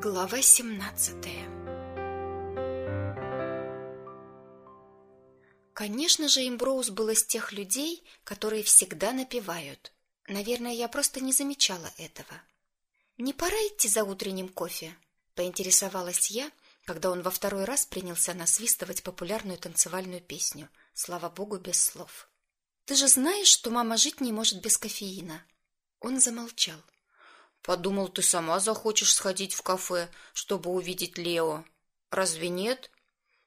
Глава 17 Конечно же, Имброуз был из тех людей, которые всегда напевают. Наверное, я просто не замечала этого. «Не пора идти за утренним кофе?» – поинтересовалась я, когда он во второй раз принялся насвистывать популярную танцевальную песню, слава богу, без слов. «Ты же знаешь, что мама жить не может без кофеина?» Он замолчал. Подумал, ты сама захочешь сходить в кафе, чтобы увидеть Лео. Разве нет?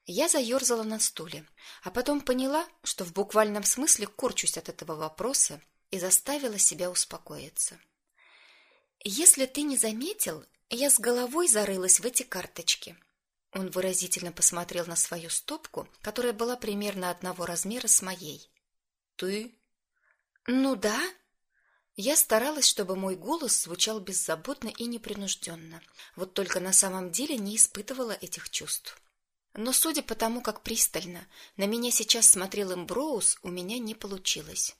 Я заерзала на стуле, а потом поняла, что в буквальном смысле корчусь от этого вопроса и заставила себя успокоиться. Если ты не заметил, я с головой зарылась в эти карточки. Он выразительно посмотрел на свою стопку, которая была примерно одного размера с моей. Ты? Ну да, я старалась, чтобы мой голос звучал беззаботно и непринужденно, вот только на самом деле не испытывала этих чувств. Но судя по тому, как пристально на меня сейчас смотрел Эмброуз, у меня не получилось.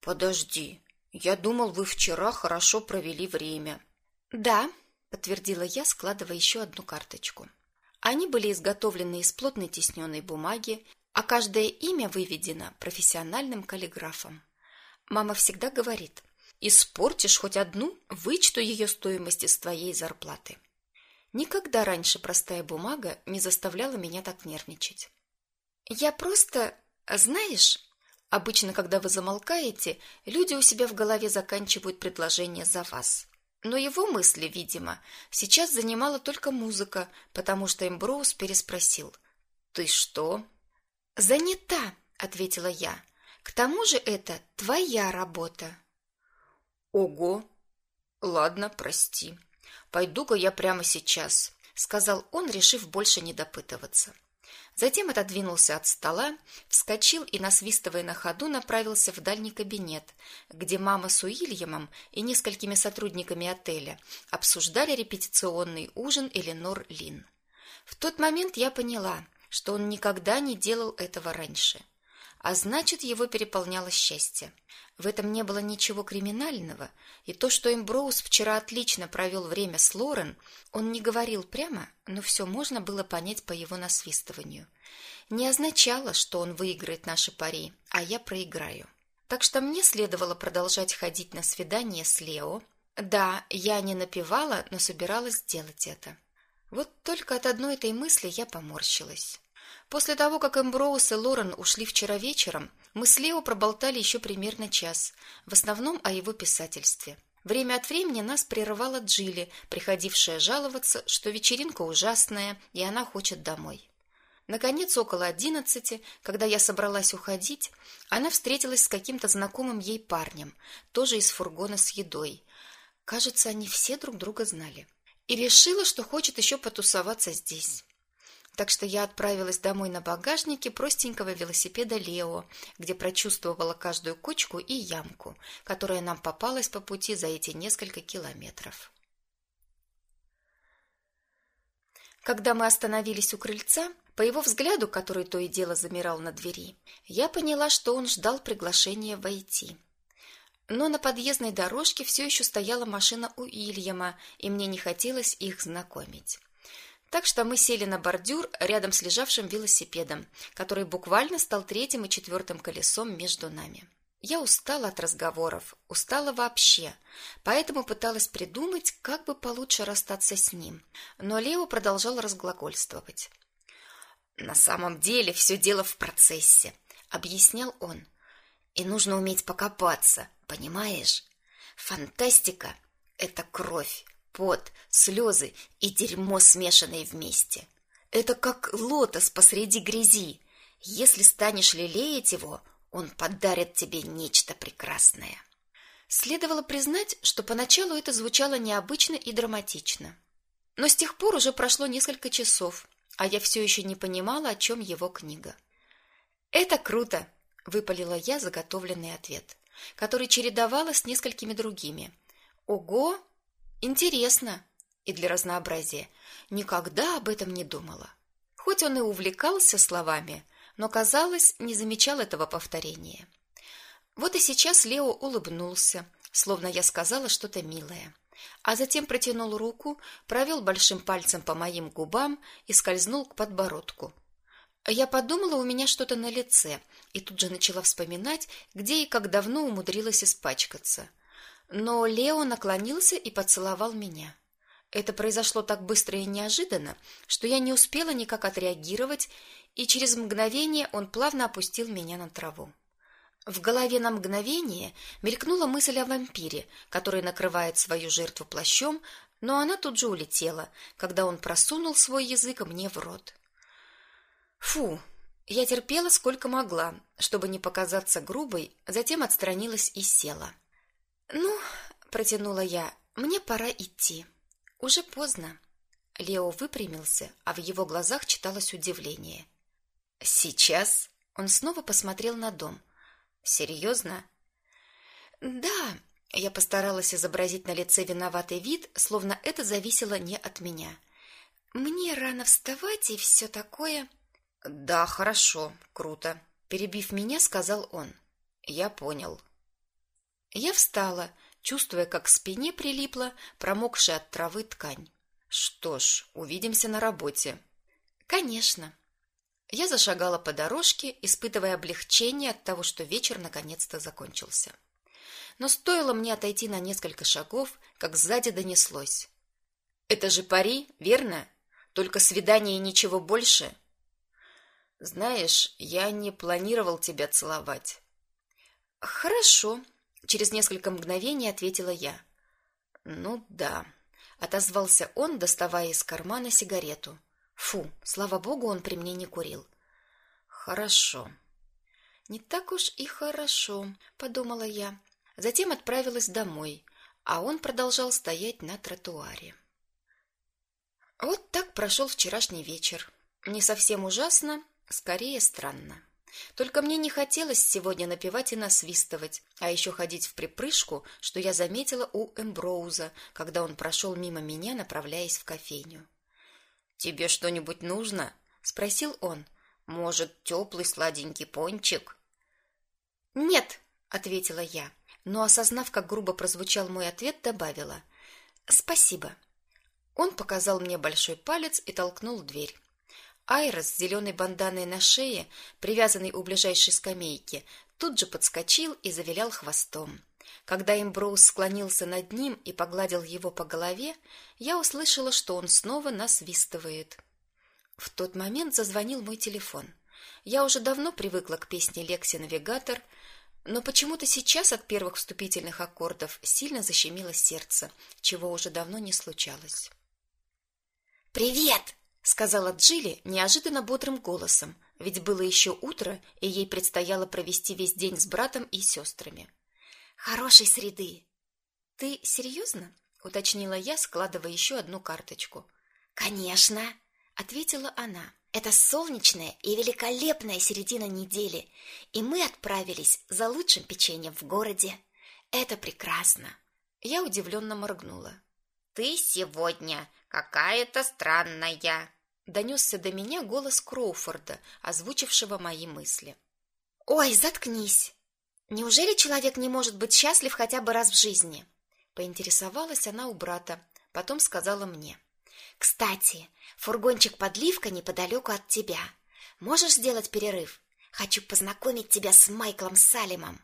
Подожди, я думал, вы вчера хорошо провели время. Да, подтвердила я, складывая еще одну карточку. Они были изготовлены из плотной тисненной бумаги, а каждое имя выведено профессиональным каллиграфом. Мама всегда говорит, испортишь хоть одну, вычту ее стоимость из твоей зарплаты. Никогда раньше простая бумага не заставляла меня так нервничать. Я просто, знаешь, обычно, когда вы замолкаете, люди у себя в голове заканчивают предложение за вас. Но его мысли, видимо, сейчас занимала только музыка, потому что Эмброуз переспросил. «Ты что?» «Занята», — ответила я. К тому же это твоя работа. Ого. Ладно, прости. Пойду-ка я прямо сейчас, сказал он, решив больше не допытываться. Затем отодвинулся от стола, вскочил и, насвистывая на ходу, направился в дальний кабинет, где мама с Уильямом и несколькими сотрудниками отеля обсуждали репетиционный ужин Эленор Лин. В тот момент я поняла, что он никогда не делал этого раньше а значит, его переполняло счастье. В этом не было ничего криминального, и то, что Эмброуз вчера отлично провел время с Лорен, он не говорил прямо, но все можно было понять по его насвистыванию. Не означало, что он выиграет наши пари, а я проиграю. Так что мне следовало продолжать ходить на свидания с Лео. Да, я не напевала, но собиралась сделать это. Вот только от одной этой мысли я поморщилась. После того, как Эмброуз и Лорен ушли вчера вечером, мы с Лео проболтали еще примерно час, в основном о его писательстве. Время от времени нас прерывала Джилли, приходившая жаловаться, что вечеринка ужасная, и она хочет домой. Наконец, около одиннадцати, когда я собралась уходить, она встретилась с каким-то знакомым ей парнем, тоже из фургона с едой. Кажется, они все друг друга знали. И решила, что хочет еще потусоваться здесь. Так что я отправилась домой на багажнике простенького велосипеда Лео, где прочувствовала каждую кочку и ямку, которая нам попалась по пути за эти несколько километров. Когда мы остановились у крыльца, по его взгляду, который то и дело замирал на двери, я поняла, что он ждал приглашения войти. Но на подъездной дорожке все еще стояла машина у Ильяма, и мне не хотелось их знакомить. Так что мы сели на бордюр рядом с лежавшим велосипедом, который буквально стал третьим и четвертым колесом между нами. Я устала от разговоров, устала вообще, поэтому пыталась придумать, как бы получше расстаться с ним. Но Лео продолжал разглагольствовать. На самом деле все дело в процессе, объяснял он. И нужно уметь покопаться, понимаешь? Фантастика это кровь, пот, слезы и дерьмо, смешанные вместе. Это как лотос посреди грязи. Если станешь лелеять его, он подарит тебе нечто прекрасное. Следовало признать, что поначалу это звучало необычно и драматично. Но с тех пор уже прошло несколько часов, а я все еще не понимала, о чем его книга. «Это круто!» – выпалила я заготовленный ответ, который чередовала с несколькими другими. «Ого! Интересно. И для разнообразия. Никогда об этом не думала. Хоть он и увлекался словами, но, казалось, не замечал этого повторения. Вот и сейчас Лео улыбнулся, словно я сказала что-то милое. а затем протянул руку, провел большим пальцем по моим губам и скользнул к подбородку. Я подумала, у меня что-то на лице, и тут же начала вспоминать, где и как давно умудрилась испачкаться. Но Лео наклонился и поцеловал меня. Это произошло так быстро и неожиданно, что я не успела никак отреагировать, и через мгновение он плавно опустил меня на траву. В голове на мгновение мелькнула мысль о вампире, который накрывает свою жертву плащом, но она тут же улетела, когда он просунул свой язык мне в рот. Фу, я терпела сколько могла, чтобы не показаться грубой, затем отстранилась и села. Ну, протянула я. Мне пора идти. Уже поздно. Лео выпрямился, а в его глазах читалось удивление. Сейчас он снова посмотрел на дом. Серьезно? Да, я постаралась изобразить на лице виноватый вид, словно это зависело не от меня. Мне рано вставать и все такое. Да, хорошо, круто, перебив меня, сказал он. Я понял. Я встала, чувствуя, как к спине прилипла промокшая от травы ткань. Что ж, увидимся на работе. Конечно. Я зашагала по дорожке, испытывая облегчение от того, что вечер наконец-то закончился. Но стоило мне отойти на несколько шагов, как сзади донеслось: "Это же пари, верно? Только свидание и ничего больше". Знаешь, я не планировал тебя целовать. Хорошо, через несколько мгновений ответила я. Ну да, отозвался он, доставая из кармана сигарету. Фу, слава богу, он при мне не курил. Хорошо. Не так уж и хорошо, подумала я. Затем отправилась домой, а он продолжал стоять на тротуаре. Вот так прошел вчерашний вечер. Не совсем ужасно, скорее странно. Только мне не хотелось сегодня напевать и насвистывать, а еще ходить в припрыжку, что я заметила у Эмброуза, когда он прошел мимо меня, направляясь в кофейню. Тебе что-нибудь нужно? спросил он. Может, теплый сладенький пончик? Нет, ответила я, но осознав, как грубо прозвучал мой ответ, добавила: Спасибо. Он показал мне большой палец и толкнул дверь. Айрос с зеленой банданой на шее, привязанный у ближайшей скамейки, тут же подскочил и завилял хвостом. Когда Эмброуз склонился над ним и погладил его по голове, я услышала, что он снова насвистывает. В тот момент зазвонил мой телефон. Я уже давно привыкла к песне Лекси Навигатор, но почему-то сейчас от первых вступительных аккордов сильно защемило сердце, чего уже давно не случалось. Привет, сказала Джилли неожиданно бодрым голосом, ведь было еще утро, и ей предстояло провести весь день с братом и сестрами. Хорошей среды. Ты серьезно? уточнила я, складывая еще одну карточку. Конечно, ответила она. Это солнечная и великолепная середина недели, и мы отправились за лучшим печеньем в городе. Это прекрасно. Я удивленно моргнула. Ты сегодня какая-то странная, донесся до меня голос Кроуфорда, озвучившего мои мысли. Ой, заткнись. Неужели человек не может быть счастлив хотя бы раз в жизни? Поинтересовалась она у брата, потом сказала мне: "Кстати, фургончик подливка неподалеку от тебя. Можешь сделать перерыв? Хочу познакомить тебя с Майклом Салимом".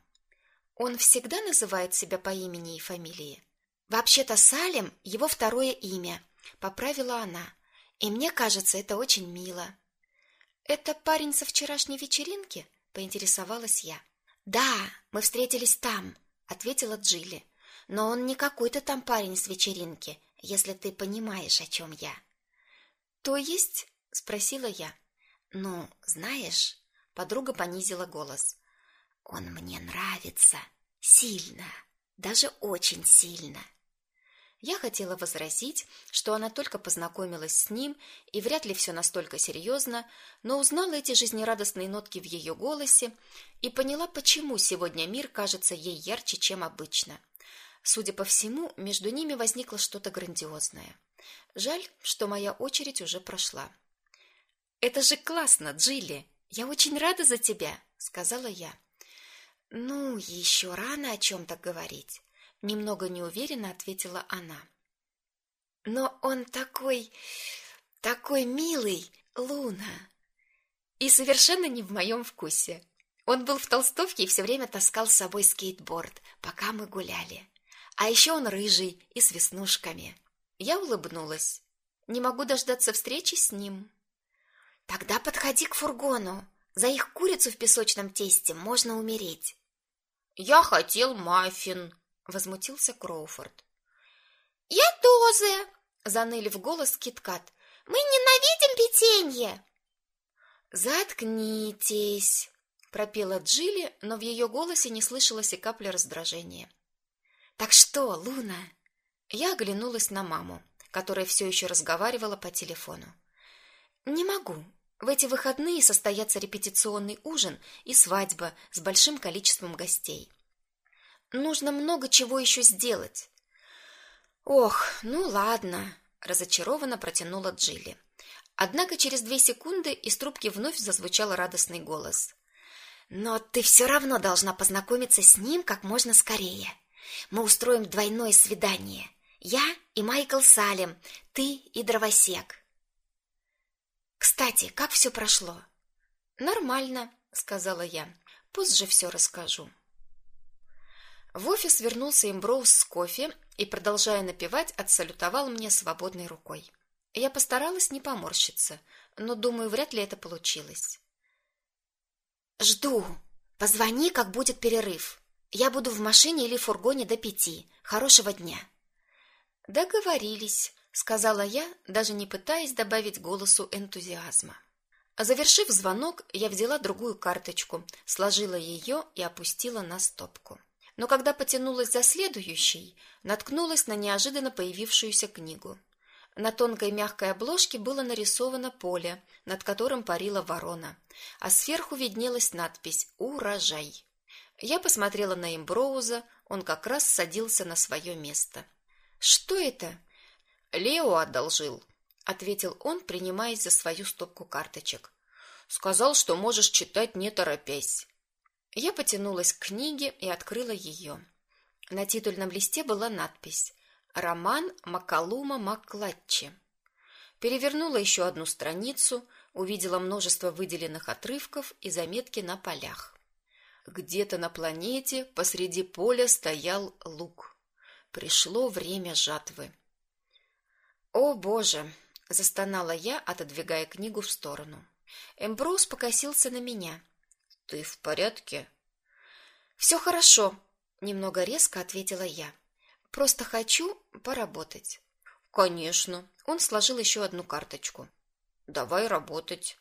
Он всегда называет себя по имени и фамилии. Вообще-то Салим его второе имя, поправила она. И мне кажется, это очень мило. Это парень со вчерашней вечеринки, поинтересовалась я. Да, мы встретились там, ответила Джилли. Но он не какой-то там парень с вечеринки, если ты понимаешь, о чем я. То есть, спросила я. Ну, знаешь, подруга понизила голос. Он мне нравится сильно, даже очень сильно. Я хотела возразить, что она только познакомилась с ним, и вряд ли все настолько серьезно, но узнала эти жизнерадостные нотки в ее голосе и поняла, почему сегодня мир кажется ей ярче, чем обычно. Судя по всему, между ними возникло что-то грандиозное. Жаль, что моя очередь уже прошла. Это же классно, Джилли. Я очень рада за тебя, сказала я. Ну, еще рано о чем то говорить. Немного неуверенно ответила она. Но он такой, такой милый, Луна. И совершенно не в моем вкусе. Он был в толстовке и все время таскал с собой скейтборд, пока мы гуляли. А еще он рыжий и с веснушками. Я улыбнулась. Не могу дождаться встречи с ним. Тогда подходи к фургону. За их курицу в песочном тесте можно умереть. Я хотел маффин, возмутился Кроуфорд. Я тоже, заныли в голос Киткат. Мы ненавидим печенье. Заткнитесь, пропела Джилли, но в ее голосе не слышалось и капли раздражения. Так что, Луна? Я оглянулась на маму, которая все еще разговаривала по телефону. Не могу. В эти выходные состоятся репетиционный ужин и свадьба с большим количеством гостей. Нужно много чего еще сделать. Ох, ну ладно, разочарованно протянула Джилли. Однако через две секунды из трубки вновь зазвучал радостный голос. Но ты все равно должна познакомиться с ним как можно скорее. Мы устроим двойное свидание. Я и Майкл Салем, ты и дровосек. Кстати, как все прошло? Нормально, сказала я. Позже все расскажу. В офис вернулся Имброуз с кофе и, продолжая напевать, отсалютовал мне свободной рукой. Я постаралась не поморщиться, но, думаю, вряд ли это получилось. «Жду. Позвони, как будет перерыв. Я буду в машине или фургоне до пяти. Хорошего дня». «Договорились», — сказала я, даже не пытаясь добавить голосу энтузиазма. Завершив звонок, я взяла другую карточку, сложила ее и опустила на стопку. Но когда потянулась за следующей, наткнулась на неожиданно появившуюся книгу. На тонкой мягкой обложке было нарисовано поле, над которым парила ворона, а сверху виднелась надпись «Урожай». Я посмотрела на Имброуза, он как раз садился на свое место. «Что это?» Лео одолжил, ответил он, принимаясь за свою стопку карточек. Сказал, что можешь читать не торопясь. Я потянулась к книге и открыла ее. На титульном листе была надпись «Роман Макалума Макклатчи». Перевернула еще одну страницу, увидела множество выделенных отрывков и заметки на полях. Где-то на планете посреди поля стоял лук. Пришло время жатвы. «О, Боже!» – застонала я, отодвигая книгу в сторону. Эмброуз покосился на меня. «Ты в порядке?» «Все хорошо», – немного резко ответила я. «Просто хочу поработать». «Конечно». Он сложил еще одну карточку. «Давай работать».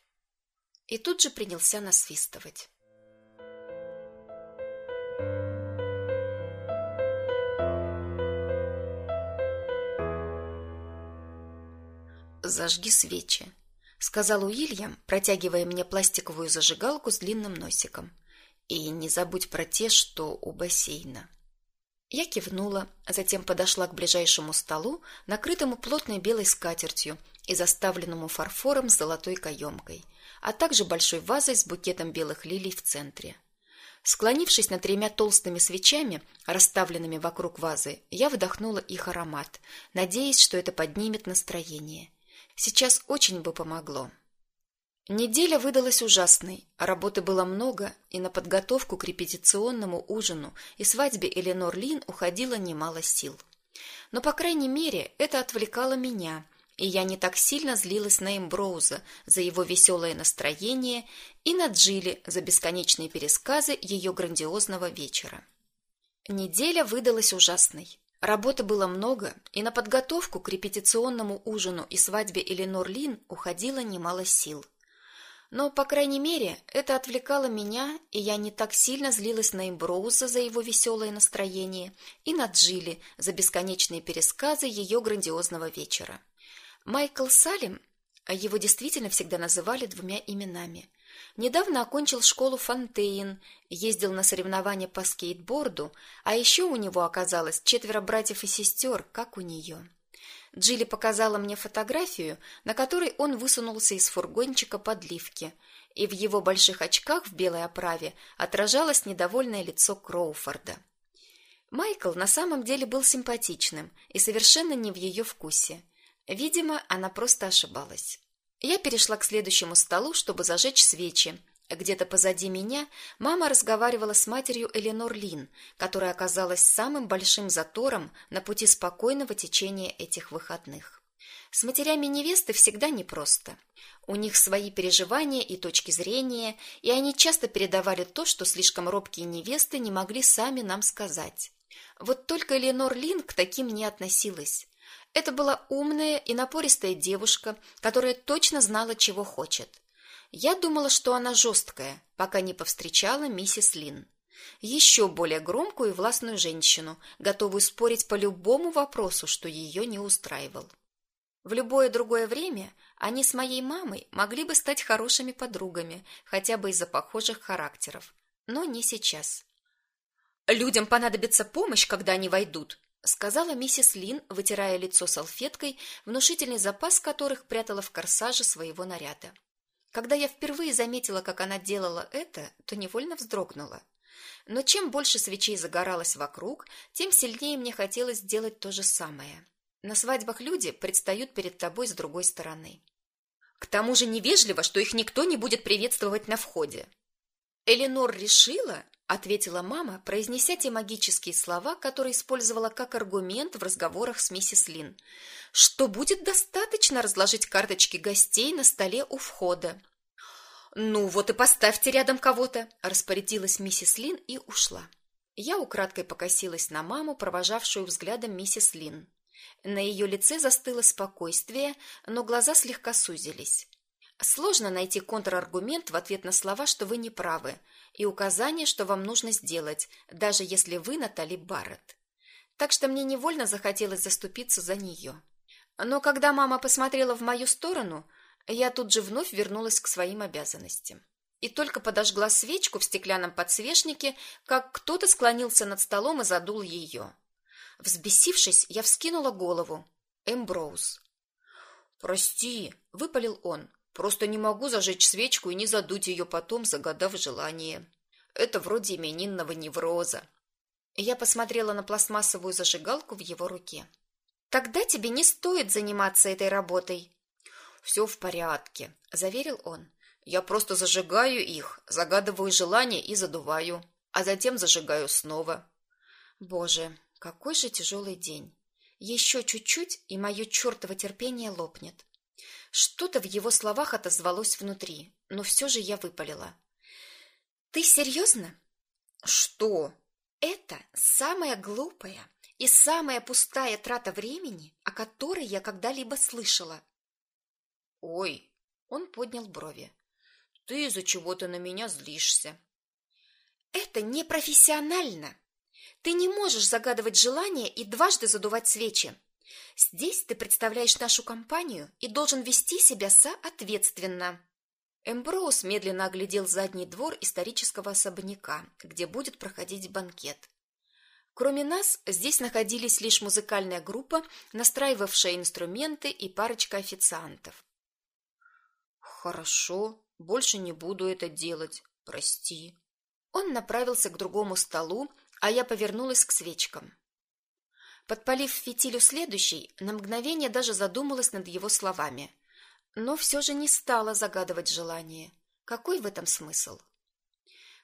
И тут же принялся насвистывать. зажги свечи, сказал Уильям, протягивая мне пластиковую зажигалку с длинным носиком. И не забудь про те, что у бассейна. Я кивнула, затем подошла к ближайшему столу, накрытому плотной белой скатертью и заставленному фарфором с золотой каемкой, а также большой вазой с букетом белых лилий в центре. Склонившись над тремя толстыми свечами, расставленными вокруг вазы, я вдохнула их аромат, надеясь, что это поднимет настроение. Сейчас очень бы помогло. Неделя выдалась ужасной, работы было много, и на подготовку к репетиционному ужину и свадьбе Эленор Лин уходило немало сил. Но, по крайней мере, это отвлекало меня, и я не так сильно злилась на Эмброуза за его веселое настроение и на Джилли за бесконечные пересказы ее грандиозного вечера. Неделя выдалась ужасной. Работы было много, и на подготовку к репетиционному ужину и свадьбе Эленор Лин уходило немало сил. Но, по крайней мере, это отвлекало меня, и я не так сильно злилась на Эмброуза за его веселое настроение и на Джилли за бесконечные пересказы ее грандиозного вечера. Майкл Салим, а его действительно всегда называли двумя именами, Недавно окончил школу Фонтейн, ездил на соревнования по скейтборду, а еще у него оказалось четверо братьев и сестер, как у нее. Джилли показала мне фотографию, на которой он высунулся из фургончика подливки, и в его больших очках в белой оправе отражалось недовольное лицо Кроуфорда. Майкл на самом деле был симпатичным и совершенно не в ее вкусе. Видимо, она просто ошибалась. Я перешла к следующему столу, чтобы зажечь свечи. Где-то позади меня мама разговаривала с матерью Эленор Лин, которая оказалась самым большим затором на пути спокойного течения этих выходных. С матерями невесты всегда непросто. У них свои переживания и точки зрения, и они часто передавали то, что слишком робкие невесты не могли сами нам сказать. Вот только Эленор Лин к таким не относилась. Это была умная и напористая девушка, которая точно знала, чего хочет. Я думала, что она жесткая, пока не повстречала миссис Лин. Еще более громкую и властную женщину, готовую спорить по любому вопросу, что ее не устраивал. В любое другое время они с моей мамой могли бы стать хорошими подругами, хотя бы из-за похожих характеров, но не сейчас. Людям понадобится помощь, когда они войдут, сказала миссис Лин, вытирая лицо салфеткой, внушительный запас которых прятала в корсаже своего наряда. Когда я впервые заметила, как она делала это, то невольно вздрогнула. Но чем больше свечей загоралось вокруг, тем сильнее мне хотелось сделать то же самое. На свадьбах люди предстают перед тобой с другой стороны. К тому же невежливо, что их никто не будет приветствовать на входе. Эленор решила, ответила мама, произнеся те магические слова, которые использовала как аргумент в разговорах с миссис Лин, что будет достаточно разложить карточки гостей на столе у входа. Ну вот и поставьте рядом кого-то, распорядилась миссис Лин и ушла. Я украдкой покосилась на маму, провожавшую взглядом миссис Лин. На ее лице застыло спокойствие, но глаза слегка сузились. Сложно найти контраргумент в ответ на слова, что вы не правы, и указание, что вам нужно сделать, даже если вы Натали Барретт. Так что мне невольно захотелось заступиться за нее. Но когда мама посмотрела в мою сторону, я тут же вновь вернулась к своим обязанностям. И только подожгла свечку в стеклянном подсвечнике, как кто-то склонился над столом и задул ее. Взбесившись, я вскинула голову. Эмброуз. «Прости», — выпалил он, Просто не могу зажечь свечку и не задуть ее потом, загадав желание. Это вроде именинного невроза. Я посмотрела на пластмассовую зажигалку в его руке. Тогда тебе не стоит заниматься этой работой. «Все в порядке, заверил он. Я просто зажигаю их, загадываю желание и задуваю, а затем зажигаю снова. Боже, какой же тяжелый день. Еще чуть-чуть, и мое чертово терпение лопнет. Что-то в его словах отозвалось внутри, но все же я выпалила. «Ты серьезно?» «Что?» «Это самая глупая и самая пустая трата времени, о которой я когда-либо слышала». «Ой!» — он поднял брови. «Ты из-за чего-то на меня злишься». «Это непрофессионально. Ты не можешь загадывать желания и дважды задувать свечи. Здесь ты представляешь нашу компанию и должен вести себя соответственно. Эмброуз медленно оглядел задний двор исторического особняка, где будет проходить банкет. Кроме нас, здесь находились лишь музыкальная группа, настраивавшая инструменты и парочка официантов. Хорошо, больше не буду это делать. Прости. Он направился к другому столу, а я повернулась к свечкам. Подпалив фитилю следующий, на мгновение даже задумалась над его словами. Но все же не стала загадывать желание. Какой в этом смысл?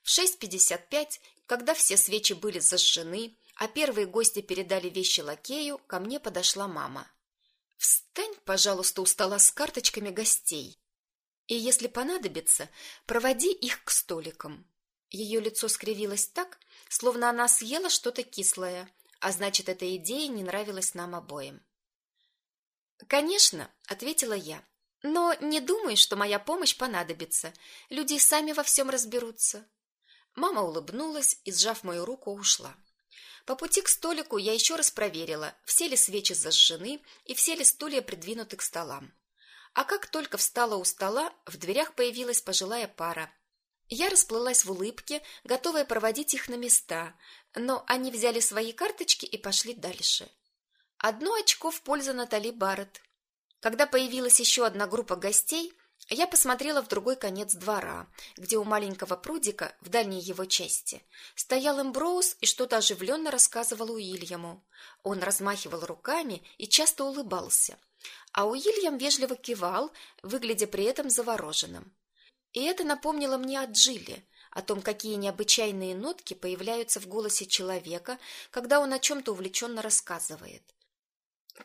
В 6.55, когда все свечи были зажжены, а первые гости передали вещи лакею, ко мне подошла мама. «Встань, пожалуйста, у стола с карточками гостей. И, если понадобится, проводи их к столикам». Ее лицо скривилось так, словно она съела что-то кислое, а значит, эта идея не нравилась нам обоим. «Конечно», — ответила я, — «но не думаю, что моя помощь понадобится. Люди сами во всем разберутся». Мама улыбнулась и, сжав мою руку, ушла. По пути к столику я еще раз проверила, все ли свечи зажжены и все ли стулья придвинуты к столам. А как только встала у стола, в дверях появилась пожилая пара, я расплылась в улыбке, готовая проводить их на места, но они взяли свои карточки и пошли дальше. Одно очко в пользу Натали Барретт. Когда появилась еще одна группа гостей, Я посмотрела в другой конец двора, где у маленького прудика, в дальней его части, стоял Эмброуз и что-то оживленно рассказывал Уильяму. Он размахивал руками и часто улыбался, а Уильям вежливо кивал, выглядя при этом завороженным. И это напомнило мне о Джилли, о том, какие необычайные нотки появляются в голосе человека, когда он о чем-то увлеченно рассказывает.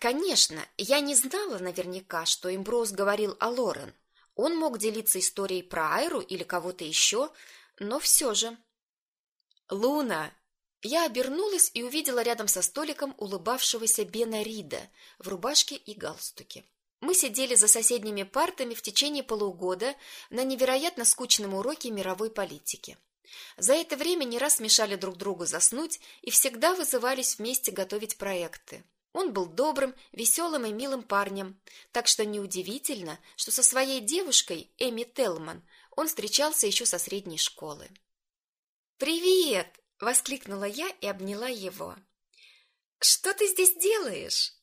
Конечно, я не знала наверняка, что Эмброуз говорил о Лорен, он мог делиться историей про Айру или кого-то еще, но все же. «Луна!» Я обернулась и увидела рядом со столиком улыбавшегося Бена Рида в рубашке и галстуке. Мы сидели за соседними партами в течение полугода на невероятно скучном уроке мировой политики. За это время не раз мешали друг другу заснуть и всегда вызывались вместе готовить проекты. Он был добрым, веселым и милым парнем, так что неудивительно, что со своей девушкой, Эми Телман, он встречался еще со средней школы. «Привет!» – воскликнула я и обняла его. «Что ты здесь делаешь?»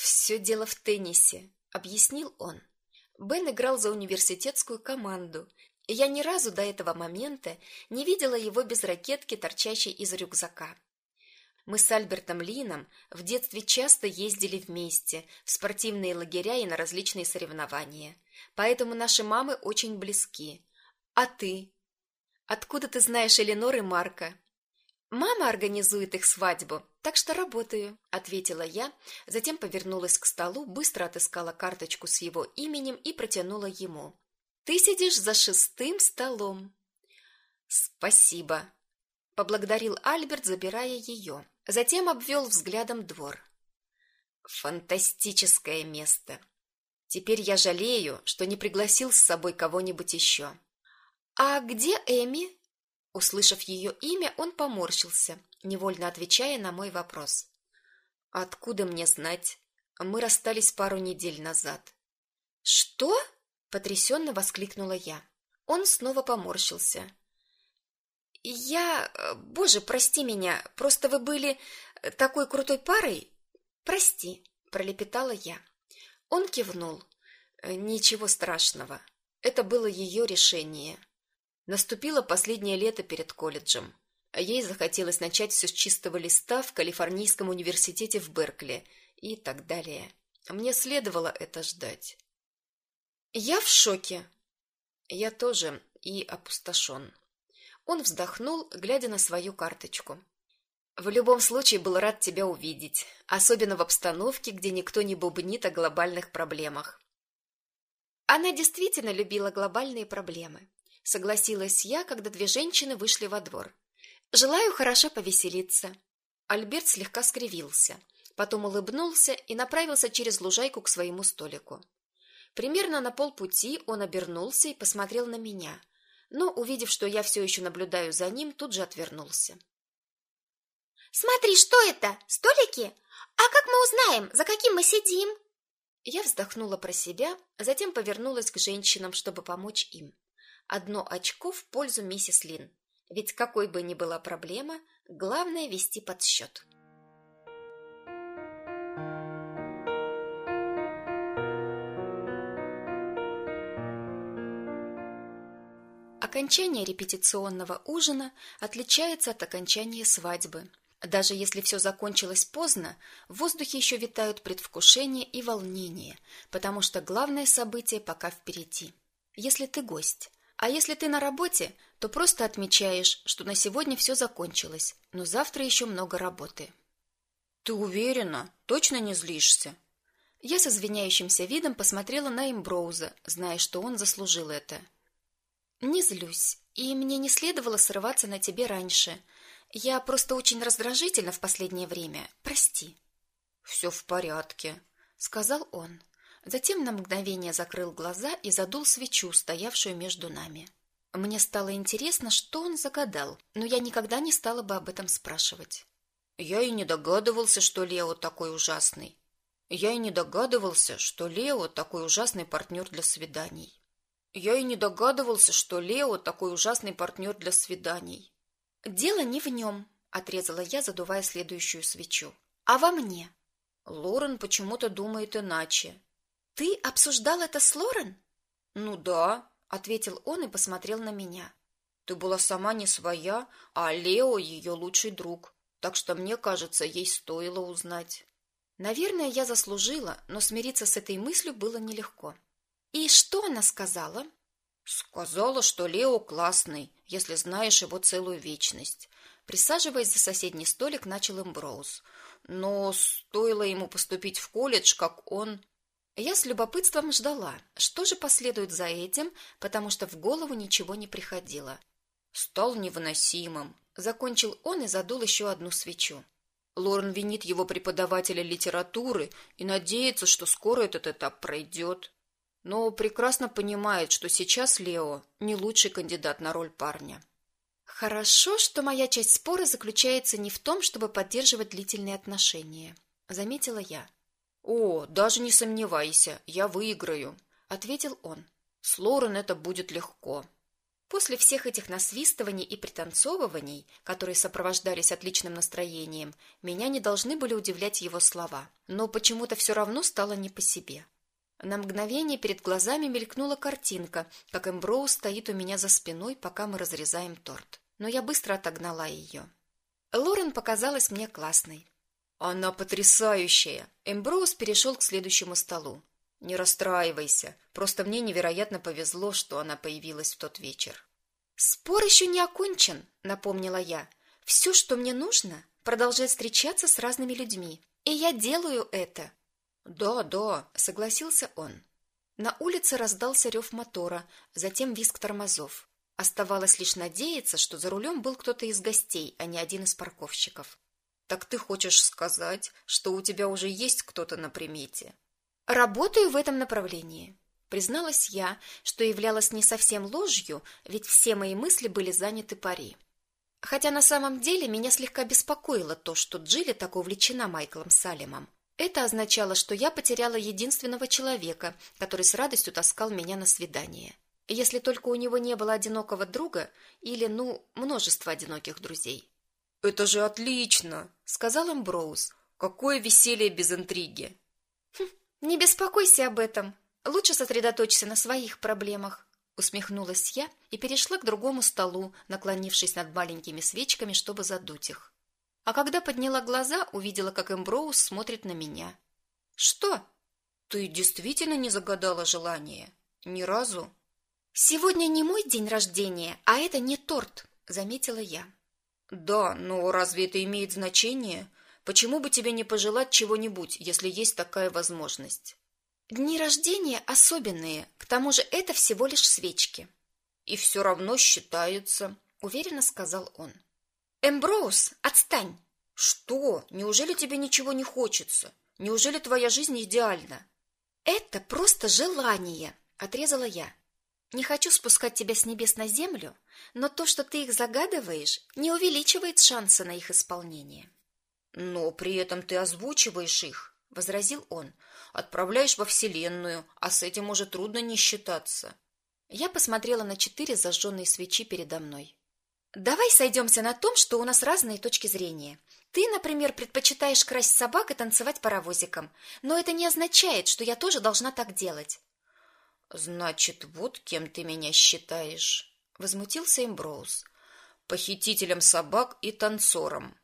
«Все дело в теннисе», – объяснил он. Бен играл за университетскую команду, и я ни разу до этого момента не видела его без ракетки, торчащей из рюкзака. Мы с Альбертом Лином в детстве часто ездили вместе в спортивные лагеря и на различные соревнования. Поэтому наши мамы очень близки. А ты? Откуда ты знаешь Эленор и Марка? Мама организует их свадьбу, так что работаю, ответила я, затем повернулась к столу, быстро отыскала карточку с его именем и протянула ему. Ты сидишь за шестым столом. Спасибо, поблагодарил Альберт, забирая ее. Затем обвел взглядом двор. Фантастическое место. Теперь я жалею, что не пригласил с собой кого-нибудь еще. А где Эми? Услышав ее имя, он поморщился, невольно отвечая на мой вопрос. Откуда мне знать? Мы расстались пару недель назад. Что? потрясенно воскликнула я. Он снова поморщился. «Я... Боже, прости меня, просто вы были такой крутой парой?» «Прости», — пролепетала я. Он кивнул. «Э, «Ничего страшного. Это было ее решение. Наступило последнее лето перед колледжем. Ей захотелось начать все с чистого листа в Калифорнийском университете в Беркли и так далее. Мне следовало это ждать». «Я в шоке». «Я тоже и опустошен». Он вздохнул, глядя на свою карточку. В любом случае был рад тебя увидеть, особенно в обстановке, где никто не бубнит о глобальных проблемах. Она действительно любила глобальные проблемы, согласилась я, когда две женщины вышли во двор. Желаю хорошо повеселиться. Альберт слегка скривился, потом улыбнулся и направился через лужайку к своему столику. Примерно на полпути он обернулся и посмотрел на меня, но, увидев, что я все еще наблюдаю за ним, тут же отвернулся. «Смотри, что это? Столики? А как мы узнаем, за каким мы сидим?» Я вздохнула про себя, затем повернулась к женщинам, чтобы помочь им. Одно очко в пользу миссис Лин. Ведь какой бы ни была проблема, главное вести подсчет. Окончание репетиционного ужина отличается от окончания свадьбы. Даже если все закончилось поздно, в воздухе еще витают предвкушение и волнение, потому что главное событие пока впереди. Если ты гость, а если ты на работе, то просто отмечаешь, что на сегодня все закончилось, но завтра еще много работы. Ты уверена? Точно не злишься? Я с извиняющимся видом посмотрела на Имброуза, зная, что он заслужил это. Не злюсь, и мне не следовало срываться на тебе раньше. Я просто очень раздражительна в последнее время. Прости. «Все в порядке, сказал он. Затем на мгновение закрыл глаза и задул свечу, стоявшую между нами. Мне стало интересно, что он загадал, но я никогда не стала бы об этом спрашивать. Я и не догадывался, что Лео такой ужасный. Я и не догадывался, что Лео такой ужасный партнер для свиданий. Я и не догадывался, что Лео такой ужасный партнер для свиданий. Дело не в нем, отрезала я, задувая следующую свечу, а во мне. Лорен почему-то думает иначе. Ты обсуждал это с Лорен? Ну да, ответил он и посмотрел на меня. Ты была сама не своя, а Лео ее лучший друг. Так что мне кажется, ей стоило узнать. Наверное, я заслужила, но смириться с этой мыслью было нелегко. И что она сказала? Сказала, что Лео классный, если знаешь его целую вечность. Присаживаясь за соседний столик, начал Эмброуз. Но стоило ему поступить в колледж, как он... Я с любопытством ждала, что же последует за этим, потому что в голову ничего не приходило. Стал невыносимым. Закончил он и задул еще одну свечу. Лорен винит его преподавателя литературы и надеется, что скоро этот этап пройдет. Но прекрасно понимает, что сейчас Лео не лучший кандидат на роль парня. Хорошо, что моя часть спора заключается не в том, чтобы поддерживать длительные отношения, заметила я. О, даже не сомневайся, я выиграю, ответил он. С Лорен это будет легко. После всех этих насвистываний и пританцовываний, которые сопровождались отличным настроением, меня не должны были удивлять его слова, но почему-то все равно стало не по себе. На мгновение перед глазами мелькнула картинка, как Эмброу стоит у меня за спиной, пока мы разрезаем торт. Но я быстро отогнала ее. Лорен показалась мне классной. Она потрясающая. Эмброуз перешел к следующему столу. Не расстраивайся, просто мне невероятно повезло, что она появилась в тот вечер. Спор еще не окончен, напомнила я. Все, что мне нужно, продолжать встречаться с разными людьми. И я делаю это. Да, да, согласился он. На улице раздался рев мотора, затем визг тормозов. Оставалось лишь надеяться, что за рулем был кто-то из гостей, а не один из парковщиков. Так ты хочешь сказать, что у тебя уже есть кто-то на примете? Работаю в этом направлении. Призналась я, что являлось не совсем ложью, ведь все мои мысли были заняты пари. Хотя на самом деле меня слегка беспокоило то, что Джилли так увлечена Майклом Салемом. Это означало, что я потеряла единственного человека, который с радостью таскал меня на свидание. Если только у него не было одинокого друга или, ну, множества одиноких друзей. «Это же отлично!» — сказал Амброуз. «Какое веселье без интриги!» хм, «Не беспокойся об этом. Лучше сосредоточься на своих проблемах», — усмехнулась я и перешла к другому столу, наклонившись над маленькими свечками, чтобы задуть их. А когда подняла глаза, увидела, как Эмброуз смотрит на меня. Что? Ты действительно не загадала желание? Ни разу? Сегодня не мой день рождения, а это не торт, заметила я. Да, но разве это имеет значение? Почему бы тебе не пожелать чего-нибудь, если есть такая возможность? Дни рождения особенные, к тому же это всего лишь свечки. И все равно считается, уверенно сказал он. Эмброуз, отстань. Что? Неужели тебе ничего не хочется? Неужели твоя жизнь идеальна? Это просто желание, отрезала я. Не хочу спускать тебя с небес на землю, но то, что ты их загадываешь, не увеличивает шансы на их исполнение. Но при этом ты озвучиваешь их, возразил он. Отправляешь во вселенную, а с этим уже трудно не считаться. Я посмотрела на четыре зажженные свечи передо мной. Давай сойдемся на том, что у нас разные точки зрения. Ты, например, предпочитаешь красть собак и танцевать паровозиком, но это не означает, что я тоже должна так делать. Значит, вот кем ты меня считаешь, возмутился Эмброуз. Похитителем собак и танцором.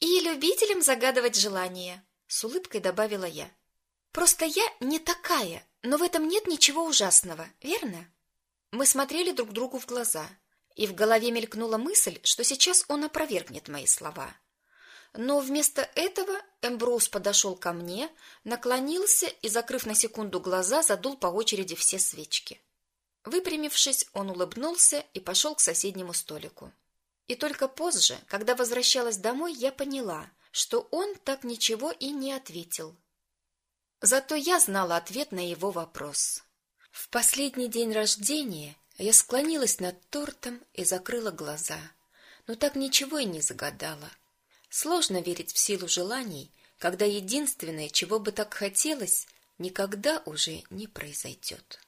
И любителем загадывать желания, с улыбкой добавила я. Просто я не такая, но в этом нет ничего ужасного, верно? Мы смотрели друг другу в глаза и в голове мелькнула мысль, что сейчас он опровергнет мои слова. Но вместо этого Эмброуз подошел ко мне, наклонился и, закрыв на секунду глаза, задул по очереди все свечки. Выпрямившись, он улыбнулся и пошел к соседнему столику. И только позже, когда возвращалась домой, я поняла, что он так ничего и не ответил. Зато я знала ответ на его вопрос. В последний день рождения я склонилась над тортом и закрыла глаза, но так ничего и не загадала. Сложно верить в силу желаний, когда единственное, чего бы так хотелось, никогда уже не произойдет.